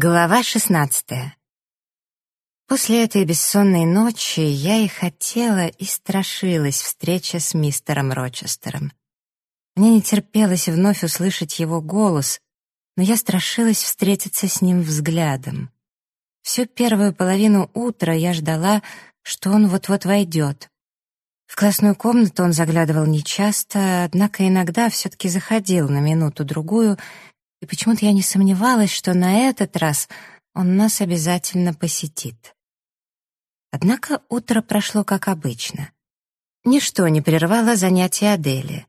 Глава шестнадцатая. После этой бессонной ночи я и хотела, и страшилась встреча с мистером Рочестером. Мне не терпелось вновь услышать его голос, но я страшилась встретиться с ним взглядом. Всю первую половину утра я ждала, что он вот-вот войдет. В классную комнату он заглядывал нечасто, однако иногда все-таки заходил на минуту-другую — и почему-то я не сомневалась, что на этот раз он нас обязательно посетит. Однако утро прошло как обычно. Ничто не прервало занятия Адели.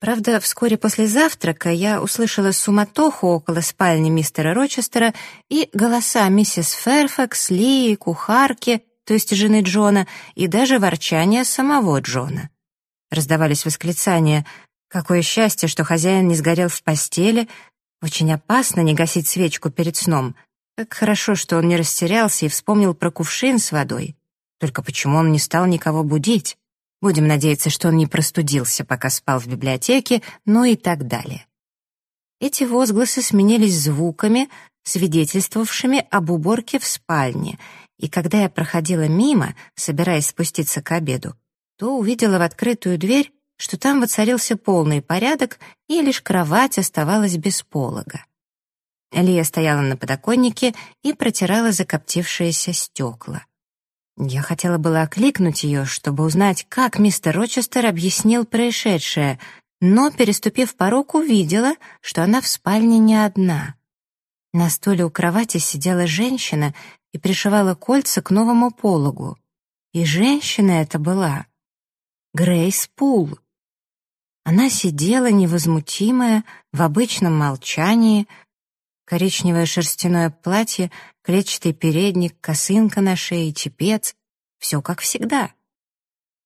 Правда, вскоре после завтрака я услышала суматоху около спальни мистера Рочестера и голоса миссис Ферфакс, Ли, кухарки, то есть жены Джона, и даже ворчание самого Джона. Раздавались восклицания «Какое счастье, что хозяин не сгорел в постели!» Очень опасно не гасить свечку перед сном. Как хорошо, что он не растерялся и вспомнил про кувшин с водой. Только почему он не стал никого будить? Будем надеяться, что он не простудился, пока спал в библиотеке, ну и так далее. Эти возгласы сменились звуками, свидетельствовавшими об уборке в спальне, и когда я проходила мимо, собираясь спуститься к обеду, то увидела в открытую дверь что там воцарился полный порядок, и лишь кровать оставалась без полога. Лия стояла на подоконнике и протирала закоптившиеся стекла. Я хотела было окликнуть ее, чтобы узнать, как мистер Рочестер объяснил происшедшее, но, переступив порог, увидела, что она в спальне не одна. На стуле у кровати сидела женщина и пришивала кольца к новому пологу. И женщина это была Грейс Пул. Она сидела невозмутимая, в обычном молчании, коричневое шерстяное платье, клетчатый передник, косынка на шее, чепец — все как всегда.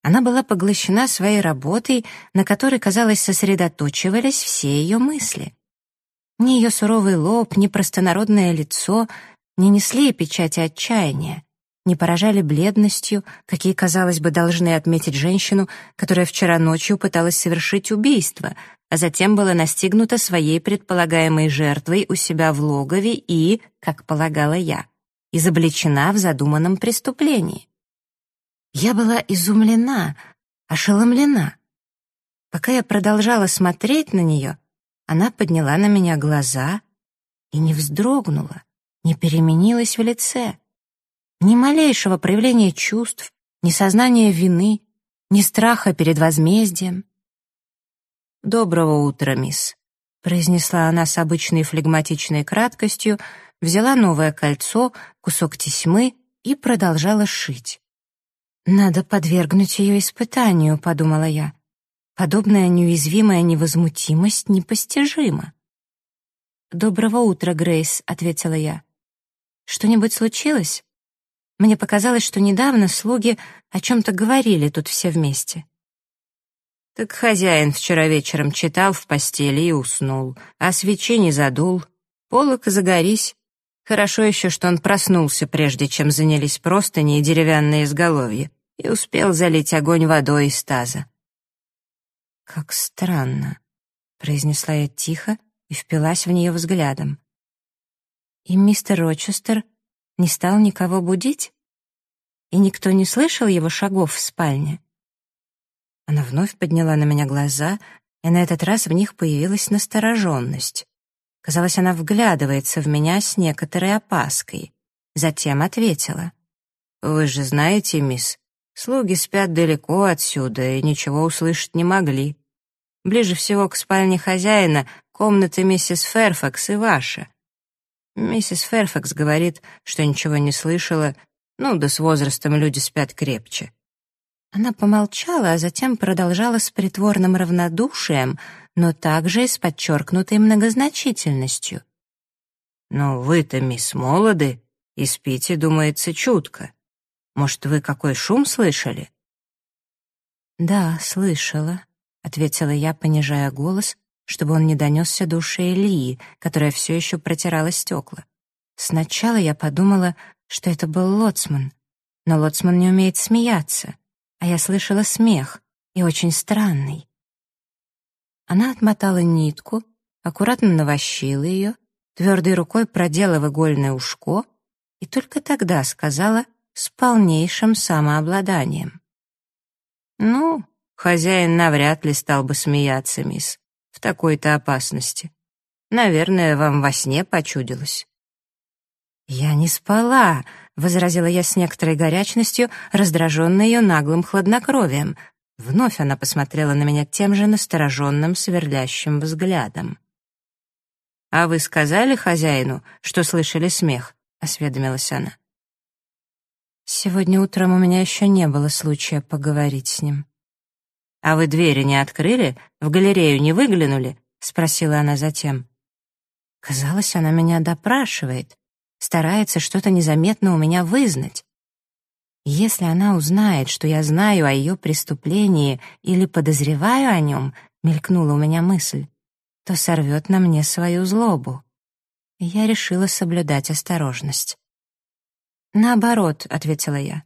Она была поглощена своей работой, на которой, казалось, сосредоточивались все ее мысли. Ни ее суровый лоб, ни простонародное лицо не несли печати отчаяния не поражали бледностью, какие, казалось бы, должны отметить женщину, которая вчера ночью пыталась совершить убийство, а затем была настигнута своей предполагаемой жертвой у себя в логове и, как полагала я, изобличена в задуманном преступлении. Я была изумлена, ошеломлена. Пока я продолжала смотреть на нее, она подняла на меня глаза и не вздрогнула, не переменилась в лице. Ни малейшего проявления чувств, ни сознания вины, ни страха перед возмездием. «Доброго утра, мисс», — произнесла она с обычной флегматичной краткостью, взяла новое кольцо, кусок тесьмы и продолжала шить. «Надо подвергнуть ее испытанию», — подумала я. «Подобная неуязвимая невозмутимость непостижима». «Доброго утра, Грейс», — ответила я. «Что-нибудь случилось?» Мне показалось, что недавно слуги о чем-то говорили тут все вместе. Так хозяин вчера вечером читал в постели и уснул, а свечи не задул. Полок загорись. Хорошо еще, что он проснулся, прежде чем занялись простыни и деревянные изголовья, и успел залить огонь водой из таза. «Как странно», — произнесла я тихо и впилась в нее взглядом. «И мистер Рочестер не стал никого будить? И никто не слышал его шагов в спальне? Она вновь подняла на меня глаза, и на этот раз в них появилась настороженность. Казалось, она вглядывается в меня с некоторой опаской. Затем ответила. «Вы же знаете, мисс, слуги спят далеко отсюда и ничего услышать не могли. Ближе всего к спальне хозяина комната миссис Ферфакс и ваша. Миссис Ферфакс говорит, что ничего не слышала, ну да с возрастом люди спят крепче. Она помолчала, а затем продолжала с притворным равнодушием, но также и с подчеркнутой многозначительностью. «Но вы-то, мисс, молоды, и спите, думается, чутко. Может, вы какой шум слышали?» «Да, слышала», — ответила я, понижая голос, чтобы он не донесся до ушей Ильи, которая все еще протирала стекла. Сначала я подумала, что это был лоцман, но лоцман не умеет смеяться, а я слышала смех, и очень странный. Она отмотала нитку, аккуратно навощила ее твердой рукой продела в игольное ушко и только тогда сказала с полнейшим самообладанием. «Ну, хозяин навряд ли стал бы смеяться, мисс, такой-то опасности. Наверное, вам во сне почудилось». «Я не спала», — возразила я с некоторой горячностью, раздраженная ее наглым хладнокровием. Вновь она посмотрела на меня тем же настороженным, сверлящим взглядом. «А вы сказали хозяину, что слышали смех?» — осведомилась она. «Сегодня утром у меня еще не было случая поговорить с ним». «А вы двери не открыли? В галерею не выглянули?» — спросила она затем. Казалось, она меня допрашивает, старается что-то незаметно у меня вызнать. Если она узнает, что я знаю о ее преступлении или подозреваю о нем, мелькнула у меня мысль, то сорвет на мне свою злобу. я решила соблюдать осторожность. «Наоборот», — ответила я.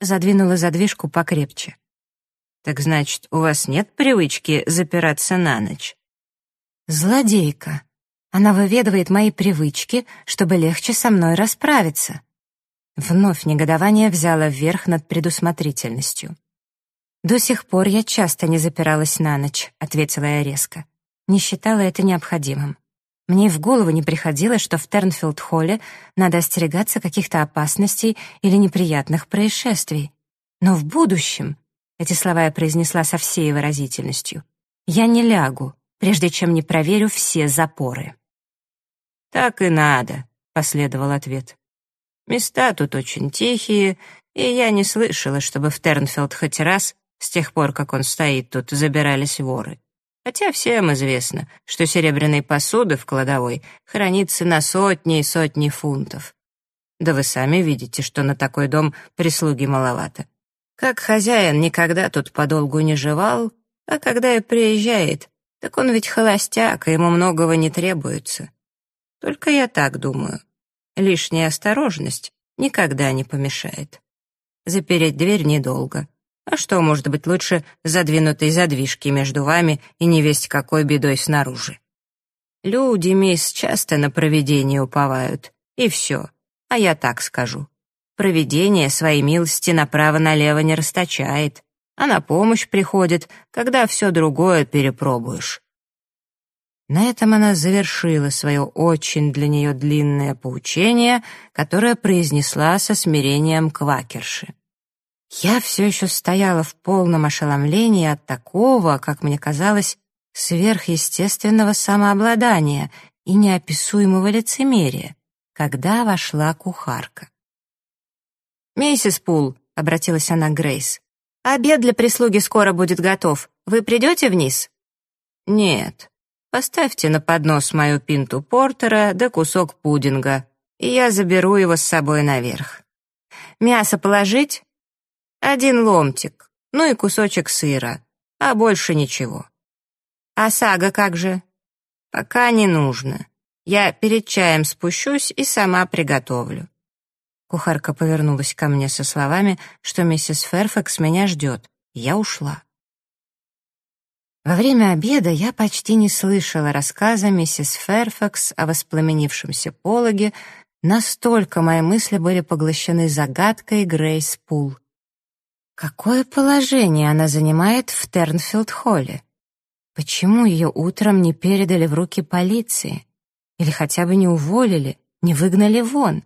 Задвинула задвижку покрепче. «Так значит, у вас нет привычки запираться на ночь?» «Злодейка. Она выведывает мои привычки, чтобы легче со мной расправиться». Вновь негодование взяло вверх над предусмотрительностью. «До сих пор я часто не запиралась на ночь», — ответила я резко не считала это необходимым. Мне в голову не приходило, что в Тернфилд-холле надо остерегаться каких-то опасностей или неприятных происшествий. Но в будущем, эти слова я произнесла со всей выразительностью, я не лягу, прежде чем не проверю все запоры. «Так и надо», — последовал ответ. «Места тут очень тихие, и я не слышала, чтобы в Тернфилд хоть раз, с тех пор, как он стоит тут, забирались воры. Хотя всем известно, что серебряной посуды в кладовой хранится на сотни и сотни фунтов. Да вы сами видите, что на такой дом прислуги маловато. Как хозяин никогда тут подолгу не жевал, а когда и приезжает, так он ведь холостяк, и ему многого не требуется. Только я так думаю. Лишняя осторожность никогда не помешает. Запереть дверь недолго, а что может быть лучше задвинутой задвижки между вами и невесть какой бедой снаружи? Люди, мисс, часто на провидение уповают. И все. А я так скажу. Провидение свои милости направо-налево не расточает, а на помощь приходит, когда все другое перепробуешь. На этом она завершила свое очень для нее длинное поучение, которое произнесла со смирением квакерши. Я все еще стояла в полном ошеломлении от такого, как мне казалось, сверхъестественного самообладания и неописуемого лицемерия, когда вошла кухарка. «Миссис Пул», — обратилась она к Грейс, — «обед для прислуги скоро будет готов. Вы придете вниз?» «Нет. Поставьте на поднос мою пинту портера да кусок пудинга, и я заберу его с собой наверх. Мясо положить?» Один ломтик, ну и кусочек сыра, а больше ничего. А сага как же? Пока не нужно. Я перед чаем спущусь и сама приготовлю. Кухарка повернулась ко мне со словами, что миссис Ферфакс меня ждет. Я ушла. Во время обеда я почти не слышала рассказа миссис Ферфакс о воспламенившемся пологе, настолько мои мысли были поглощены загадкой Грейс Пул. Какое положение она занимает в Тернфилд-холле? Почему ее утром не передали в руки полиции? Или хотя бы не уволили, не выгнали вон?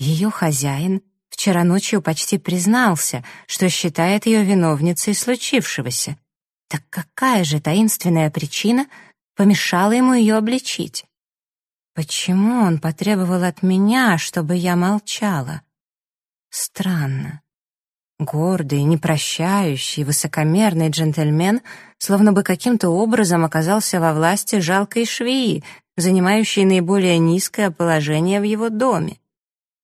Ее хозяин вчера ночью почти признался, что считает ее виновницей случившегося. Так какая же таинственная причина помешала ему ее обличить? Почему он потребовал от меня, чтобы я молчала? Странно. Гордый, непрощающий, высокомерный джентльмен словно бы каким-то образом оказался во власти жалкой швеи, занимающей наиболее низкое положение в его доме.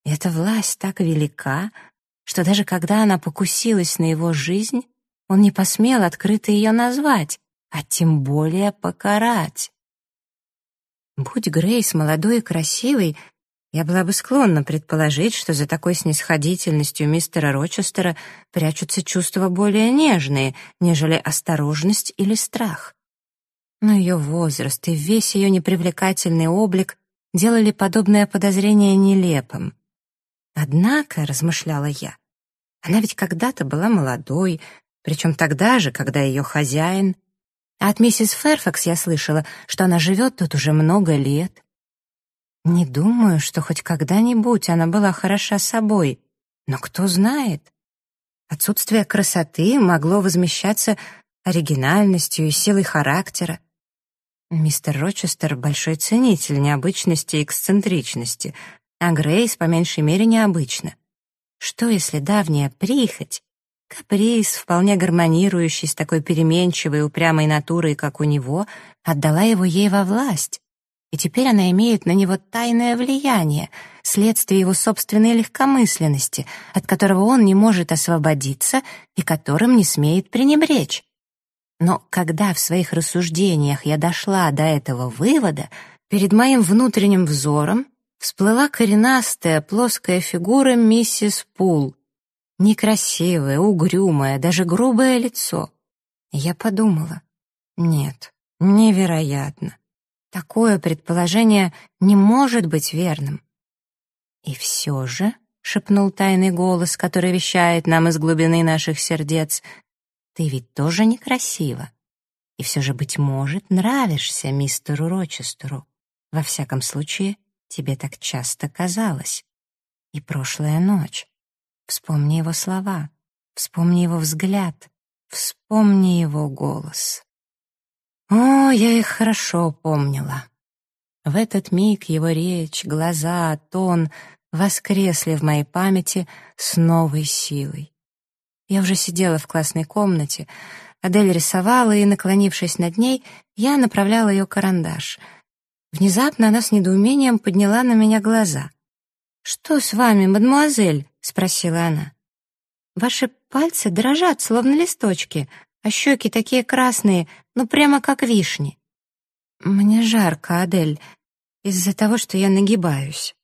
Эта власть так велика, что даже когда она покусилась на его жизнь, он не посмел открыто ее назвать, а тем более покарать. Будь Грейс молодой и красивой, я была бы склонна предположить, что за такой снисходительностью мистера Рочестера прячутся чувства более нежные, нежели осторожность или страх. Но ее возраст и весь ее непривлекательный облик делали подобное подозрение нелепым. Однако, размышляла я, она ведь когда-то была молодой, причем тогда же, когда ее хозяин. А от миссис Ферфакс я слышала, что она живет тут уже много лет. Не думаю, что хоть когда-нибудь она была хороша собой, но кто знает. Отсутствие красоты могло возмещаться оригинальностью и силой характера. Мистер Рочестер — большой ценитель необычности и эксцентричности, а Грейс, по меньшей мере, необычна. Что, если давняя прихоть, каприз, вполне гармонирующий с такой переменчивой и упрямой натурой, как у него, отдала его ей во власть? И теперь она имеет на него тайное влияние, следствие его собственной легкомысленности, от которого он не может освободиться и которым не смеет пренебречь. Но когда в своих рассуждениях я дошла до этого вывода, перед моим внутренним взором всплыла коренастая плоская фигура миссис Пул, некрасивое, угрюмое, даже грубое лицо. я подумала, нет, невероятно. Такое предположение не может быть верным. И все же, — шепнул тайный голос, который вещает нам из глубины наших сердец, ты ведь тоже некрасива. И все же, быть может, нравишься мистеру Рочестеру. Во всяком случае, тебе так часто казалось. И прошлая ночь. Вспомни его слова, вспомни его взгляд, вспомни его голос. О, я их хорошо помнила. В этот миг его речь, глаза, тон воскресли в моей памяти с новой силой. Я уже сидела в классной комнате. Адель рисовала, и, наклонившись над ней, я направляла ее карандаш. Внезапно она с недоумением подняла на меня глаза. «Что с вами, мадемуазель?» — спросила она. «Ваши пальцы дрожат, словно листочки, а щеки такие красные, ну прямо как вишни». «Мне жарко, Адель, из-за того, что я нагибаюсь».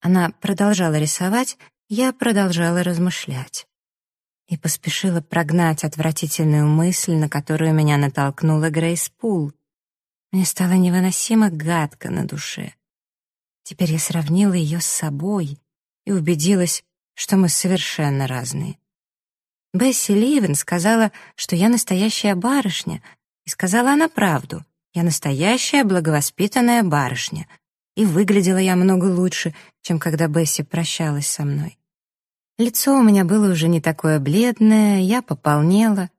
Она продолжала рисовать, я продолжала размышлять и поспешила прогнать отвратительную мысль, на которую меня натолкнула Грейс Пул. Мне стало невыносимо гадко на душе. Теперь я сравнила ее с собой и убедилась, что мы совершенно разные. Бесси Ливен сказала, что я настоящая барышня, и сказала она правду. Я настоящая благовоспитанная барышня. И выглядела я много лучше, чем когда Бесси прощалась со мной. Лицо у меня было уже не такое бледное, я пополнела.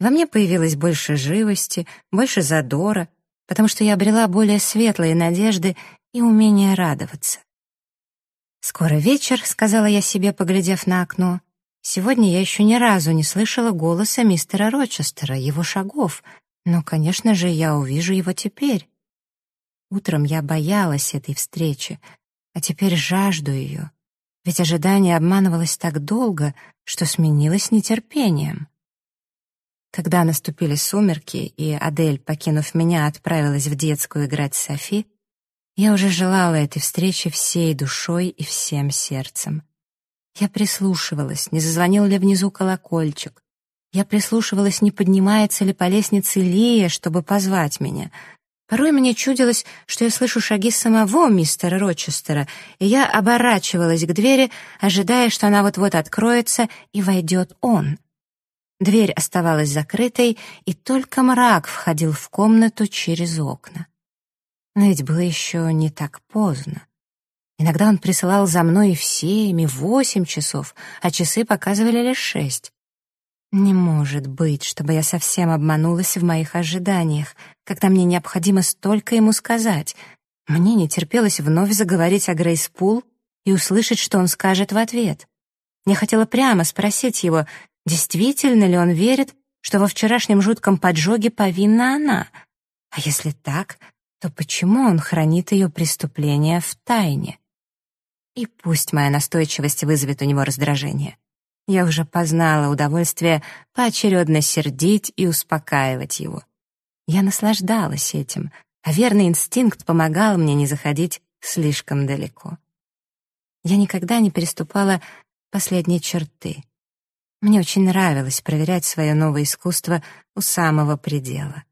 Во мне появилось больше живости, больше задора, потому что я обрела более светлые надежды и умение радоваться. «Скоро вечер», — сказала я себе, поглядев на окно. «Сегодня я еще ни разу не слышала голоса мистера Рочестера, его шагов, но, конечно же, я увижу его теперь. Утром я боялась этой встречи, а теперь жажду ее ведь ожидание обманывалось так долго, что сменилось нетерпением. Когда наступили сумерки, и Адель, покинув меня, отправилась в детскую играть с Софи, я уже желала этой встречи всей душой и всем сердцем. Я прислушивалась, не зазвонил ли внизу колокольчик. Я прислушивалась, не поднимается ли по лестнице Лия, чтобы позвать меня, Порой мне чудилось, что я слышу шаги самого мистера Рочестера, и я оборачивалась к двери, ожидая, что она вот-вот откроется, и войдет он. Дверь оставалась закрытой, и только мрак входил в комнату через окна. Но ведь было еще не так поздно. Иногда он присылал за мной в семь, и восемь часов, а часы показывали лишь шесть. Не может быть, чтобы я совсем обманулась в моих ожиданиях, когда мне необходимо столько ему сказать. Мне не терпелось вновь заговорить о Грейс Пул и услышать, что он скажет в ответ. Я хотела прямо спросить его, действительно ли он верит, что во вчерашнем жутком поджоге повинна она. А если так, то почему он хранит ее преступление в тайне? И пусть моя настойчивость вызовет у него раздражение. Я уже познала удовольствие поочередно сердить и успокаивать его. Я наслаждалась этим, а верный инстинкт помогал мне не заходить слишком далеко. Я никогда не переступала последней черты. Мне очень нравилось проверять свое новое искусство у самого предела.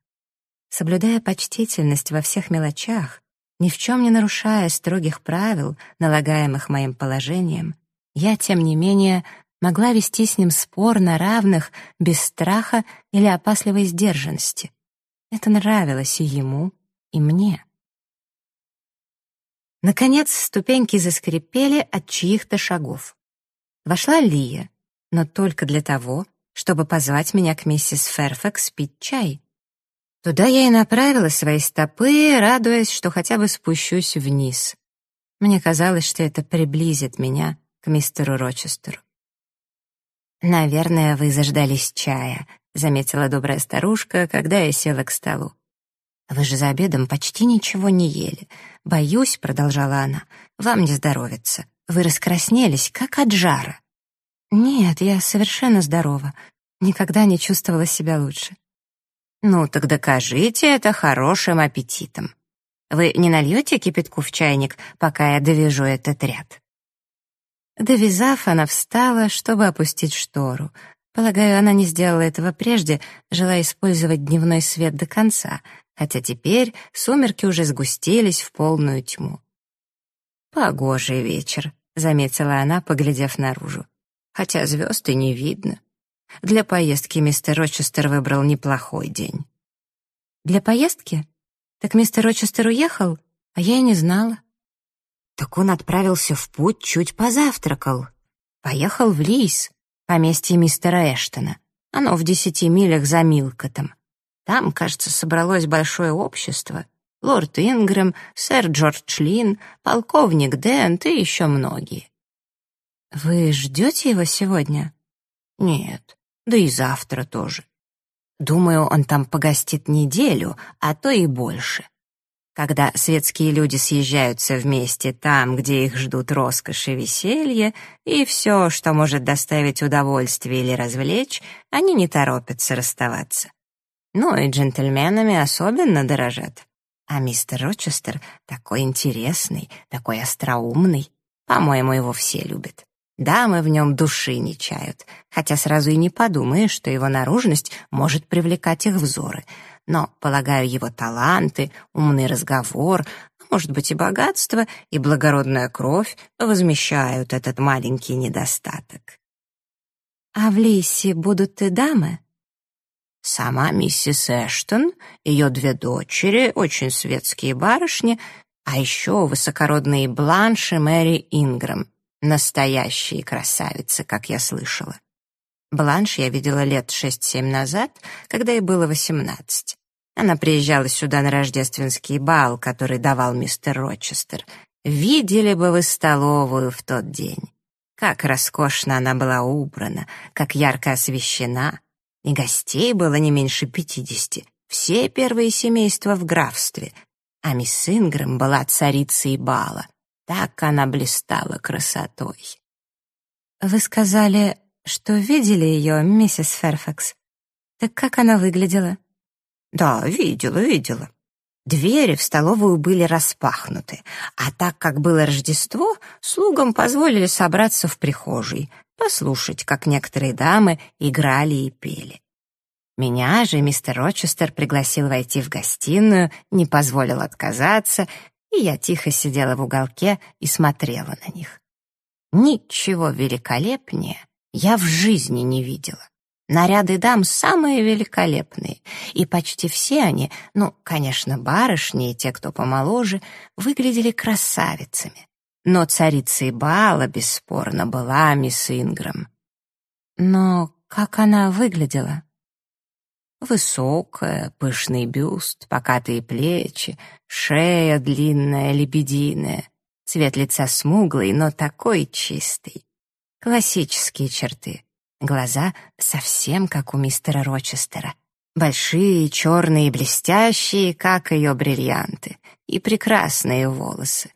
Соблюдая почтительность во всех мелочах, ни в чем не нарушая строгих правил, налагаемых моим положением, я, тем не менее, могла вести с ним спор на равных, без страха или опасливой сдержанности. Это нравилось и ему, и мне. Наконец ступеньки заскрипели от чьих-то шагов. Вошла Лия, но только для того, чтобы позвать меня к миссис Ферфакс пить чай. Туда я и направила свои стопы, радуясь, что хотя бы спущусь вниз. Мне казалось, что это приблизит меня к мистеру Рочестеру. «Наверное, вы заждались чая», — заметила добрая старушка, когда я села к столу. «Вы же за обедом почти ничего не ели. Боюсь», — продолжала она, — «вам не здоровится. Вы раскраснелись, как от жара». «Нет, я совершенно здорова. Никогда не чувствовала себя лучше». «Ну, так докажите это хорошим аппетитом. Вы не нальете кипятку в чайник, пока я довяжу этот ряд?» Довязав, она встала, чтобы опустить штору. Полагаю, она не сделала этого прежде, желая использовать дневной свет до конца, хотя теперь сумерки уже сгустились в полную тьму. «Погожий вечер», — заметила она, поглядев наружу. «Хотя звезд и не видно. Для поездки мистер Рочестер выбрал неплохой день». «Для поездки? Так мистер Рочестер уехал, а я и не знала». Так он отправился в путь, чуть позавтракал. Поехал в Лис, поместье мистера Эштона. Оно в десяти милях за Милкотом. Там, кажется, собралось большое общество. Лорд Ингрэм, сэр Джордж Лин, полковник Дент и еще многие. «Вы ждете его сегодня?» «Нет, да и завтра тоже. Думаю, он там погостит неделю, а то и больше когда светские люди съезжаются вместе там, где их ждут роскошь и веселье, и все, что может доставить удовольствие или развлечь, они не торопятся расставаться. Ну и джентльменами особенно дорожат. А мистер Рочестер такой интересный, такой остроумный. По-моему, его все любят. Дамы в нем души не чают, хотя сразу и не подумаешь, что его наружность может привлекать их взоры — но, полагаю, его таланты, умный разговор, а может быть и богатство, и благородная кровь возмещают этот маленький недостаток. «А в Лисе будут и дамы?» Сама миссис Эштон, ее две дочери, очень светские барышни, а еще высокородные Бланш и Мэри Ингрэм, настоящие красавицы, как я слышала. Бланш я видела лет шесть-семь назад, когда ей было восемнадцать. Она приезжала сюда на рождественский бал, который давал мистер Рочестер. Видели бы вы столовую в тот день. Как роскошно она была убрана, как ярко освещена. И гостей было не меньше пятидесяти. Все первые семейства в графстве. А мисс Ингрэм была царицей бала. Так она блистала красотой. «Вы сказали, что видели ее, миссис Ферфакс. Так как она выглядела?» «Да, видела, видела». Двери в столовую были распахнуты, а так как было Рождество, слугам позволили собраться в прихожей, послушать, как некоторые дамы играли и пели. Меня же мистер Рочестер пригласил войти в гостиную, не позволил отказаться, и я тихо сидела в уголке и смотрела на них. Ничего великолепнее я в жизни не видела. Наряды дам самые великолепные, и почти все они, ну, конечно, барышни и те, кто помоложе, выглядели красавицами. Но царицей бала, бесспорно, была мисс Инграм. Но как она выглядела? Высокая, пышный бюст, покатые плечи, шея длинная, лебединая, цвет лица смуглый, но такой чистый. Классические черты. Глаза совсем как у мистера Рочестера. Большие, черные, блестящие, как ее бриллианты. И прекрасные волосы.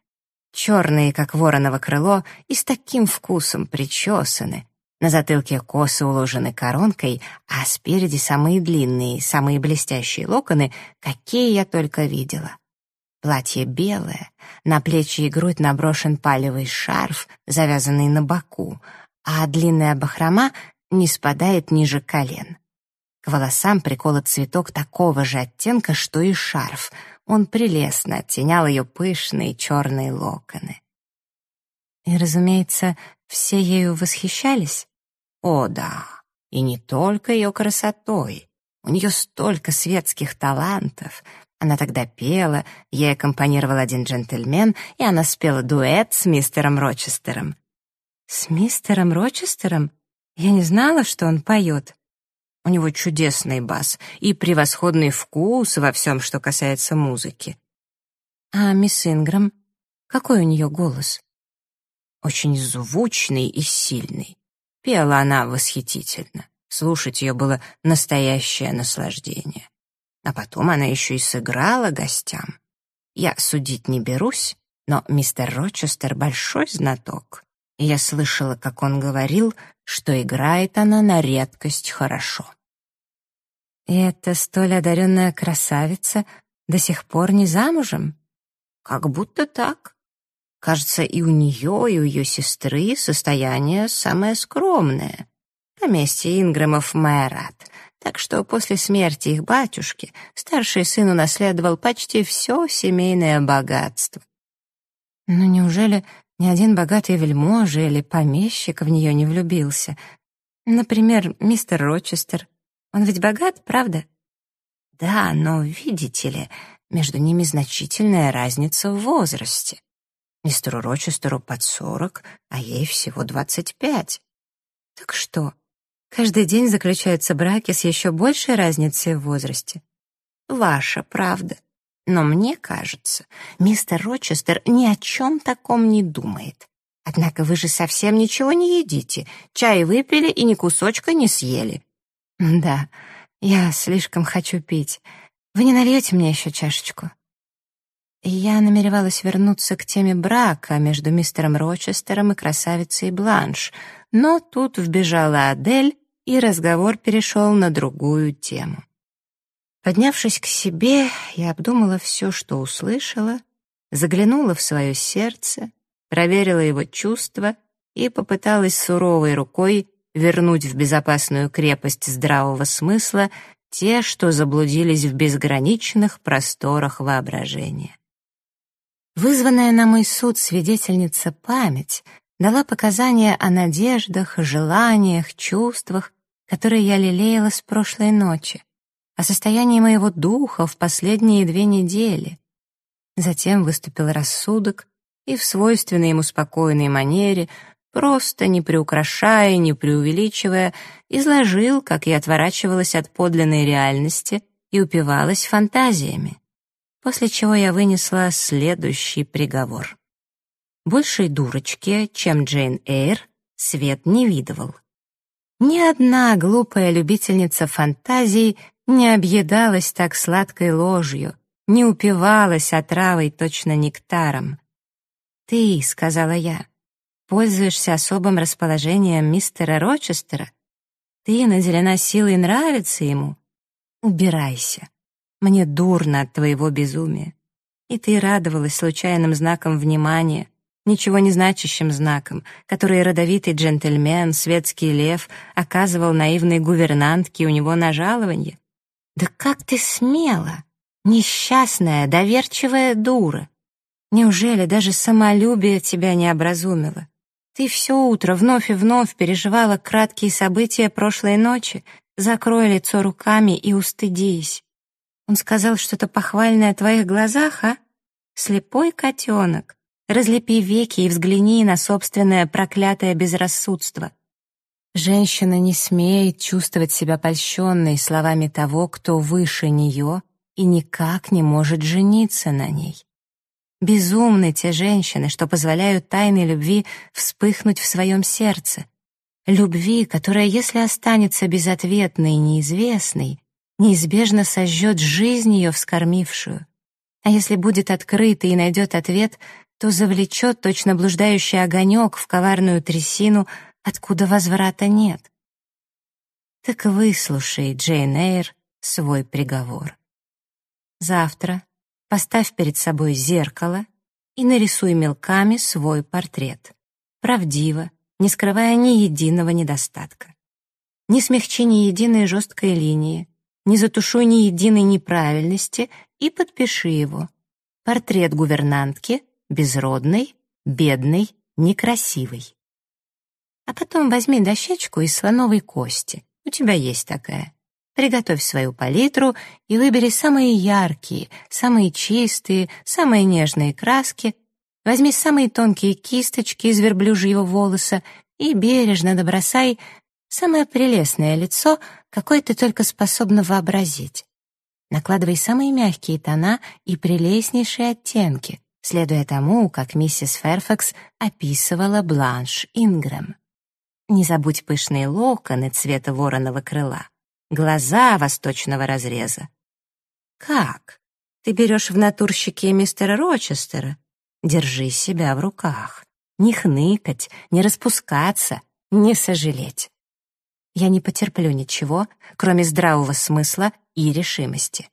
Черные, как вороново крыло, и с таким вкусом причесаны. На затылке косы уложены коронкой, а спереди самые длинные, самые блестящие локоны, какие я только видела. Платье белое, на плечи и грудь наброшен палевый шарф, завязанный на боку, а длинная бахрома не спадает ниже колен. К волосам приколот цветок такого же оттенка, что и шарф. Он прелестно оттенял ее пышные черные локоны. И, разумеется, все ею восхищались? О, да, и не только ее красотой. У нее столько светских талантов. Она тогда пела, ей аккомпанировал один джентльмен, и она спела дуэт с мистером Рочестером. С мистером Рочестером? Я не знала, что он поет. У него чудесный бас и превосходный вкус во всем, что касается музыки. А мисс Инграм? Какой у нее голос? Очень звучный и сильный. Пела она восхитительно. Слушать ее было настоящее наслаждение. А потом она еще и сыграла гостям. Я судить не берусь, но мистер Рочестер большой знаток, и я слышала, как он говорил, что играет она на редкость хорошо. И эта столь одаренная красавица до сих пор не замужем? Как будто так. Кажется, и у нее, и у ее сестры состояние самое скромное. Поместье Ингрэмов Майорат. Так что после смерти их батюшки старший сын унаследовал почти все семейное богатство. Но неужели ни один богатый вельможа или помещик в нее не влюбился? Например, мистер Рочестер. Он ведь богат, правда? Да, но, видите ли, между ними значительная разница в возрасте. Мистеру Рочестеру под сорок, а ей всего двадцать пять. Так что, каждый день заключаются браки с еще большей разницей в возрасте? Ваша правда. Но мне кажется, мистер Рочестер ни о чем таком не думает. Однако вы же совсем ничего не едите. Чай выпили и ни кусочка не съели. Да, я слишком хочу пить. Вы не нальете мне еще чашечку? Я намеревалась вернуться к теме брака между мистером Рочестером и красавицей Бланш, но тут вбежала Адель, и разговор перешел на другую тему. Поднявшись к себе, я обдумала все, что услышала, заглянула в свое сердце, проверила его чувства и попыталась суровой рукой вернуть в безопасную крепость здравого смысла те, что заблудились в безграничных просторах воображения. Вызванная на мой суд свидетельница память дала показания о надеждах, желаниях, чувствах, которые я лелеяла с прошлой ночи, о состоянии моего духа в последние две недели. Затем выступил рассудок и в свойственной ему спокойной манере, просто не приукрашая, не преувеличивая, изложил, как я отворачивалась от подлинной реальности и упивалась фантазиями после чего я вынесла следующий приговор. Большей дурочки, чем Джейн Эйр, свет не видывал. Ни одна глупая любительница фантазий не объедалась так сладкой ложью, не упивалась отравой точно нектаром. «Ты», — сказала я, — «пользуешься особым расположением мистера Рочестера? Ты наделена силой нравиться ему? Убирайся. Мне дурно от твоего безумия. И ты радовалась случайным знаком внимания, ничего не значащим знаком, который родовитый джентльмен, светский лев, оказывал наивной гувернантке у него на жалованье. Да как ты смела, несчастная, доверчивая дура! Неужели даже самолюбие тебя не образумило? Ты все утро вновь и вновь переживала краткие события прошлой ночи, закрой лицо руками и устыдись. Он сказал что-то похвальное о твоих глазах, а? Слепой котенок. Разлепи веки и взгляни на собственное проклятое безрассудство. Женщина не смеет чувствовать себя польщенной словами того, кто выше нее и никак не может жениться на ней. Безумны те женщины, что позволяют тайной любви вспыхнуть в своем сердце. Любви, которая, если останется безответной и неизвестной, неизбежно сожжет жизнь ее вскормившую. А если будет открыта и найдет ответ, то завлечет точно блуждающий огонек в коварную трясину, откуда возврата нет. Так выслушай, Джейн Эйр, свой приговор. Завтра поставь перед собой зеркало и нарисуй мелками свой портрет. Правдиво, не скрывая ни единого недостатка. Не смягчи ни единой жесткой линии, не затушуй ни единой неправильности и подпиши его. Портрет гувернантки, безродной, бедной, некрасивой. А потом возьми дощечку из слоновой кости. У тебя есть такая. Приготовь свою палитру и выбери самые яркие, самые чистые, самые нежные краски. Возьми самые тонкие кисточки из верблюжьего волоса и бережно добросай самое прелестное лицо, какое ты только способна вообразить. Накладывай самые мягкие тона и прелестнейшие оттенки, следуя тому, как миссис Ферфакс описывала Бланш Ингрэм. Не забудь пышные локоны цвета вороного крыла, глаза восточного разреза. Как? Ты берешь в натурщике мистера Рочестера? Держи себя в руках. Не хныкать, не распускаться, не сожалеть. Я не потерплю ничего, кроме здравого смысла и решимости.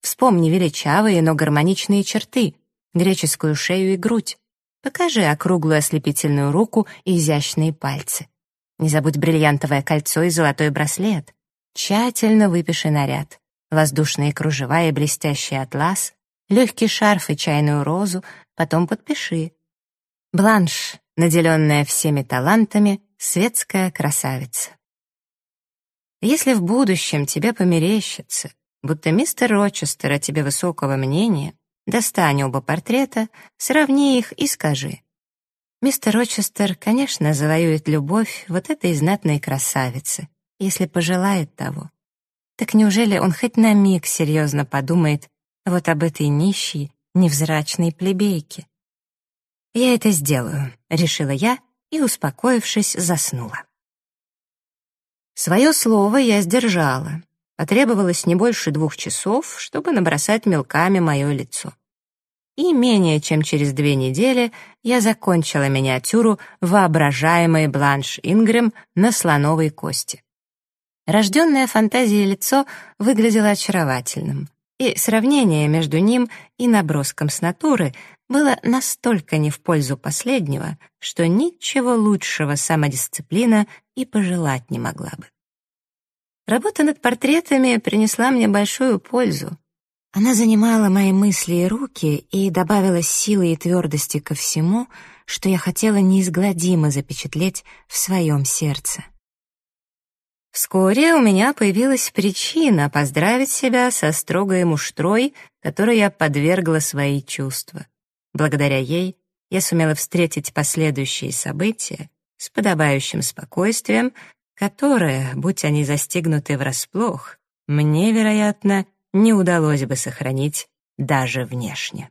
Вспомни величавые, но гармоничные черты, греческую шею и грудь. Покажи округлую ослепительную руку и изящные пальцы. Не забудь бриллиантовое кольцо и золотой браслет. Тщательно выпиши наряд. Воздушные кружева и блестящий атлас, легкий шарф и чайную розу, потом подпиши. Бланш, наделенная всеми талантами, светская красавица. Если в будущем тебе померещится, будто мистер Рочестер о тебе высокого мнения, достань оба портрета, сравни их и скажи. Мистер Рочестер, конечно, завоюет любовь вот этой знатной красавицы, если пожелает того. Так неужели он хоть на миг серьезно подумает вот об этой нищей, невзрачной плебейке? «Я это сделаю», — решила я и, успокоившись, заснула. Свое слово я сдержала. Потребовалось не больше двух часов, чтобы набросать мелками мое лицо. И менее чем через две недели я закончила миниатюру воображаемой Бланш Ингрэм на слоновой кости. Рожденное фантазией лицо выглядело очаровательным, и сравнение между ним и наброском с натуры было настолько не в пользу последнего, что ничего лучшего самодисциплина и пожелать не могла бы. Работа над портретами принесла мне большую пользу. Она занимала мои мысли и руки и добавила силы и твердости ко всему, что я хотела неизгладимо запечатлеть в своем сердце. Вскоре у меня появилась причина поздравить себя со строгой муштрой, которой я подвергла свои чувства. Благодаря ей я сумела встретить последующие события с подобающим спокойствием, которое, будь они застигнуты врасплох, мне, вероятно, не удалось бы сохранить даже внешне.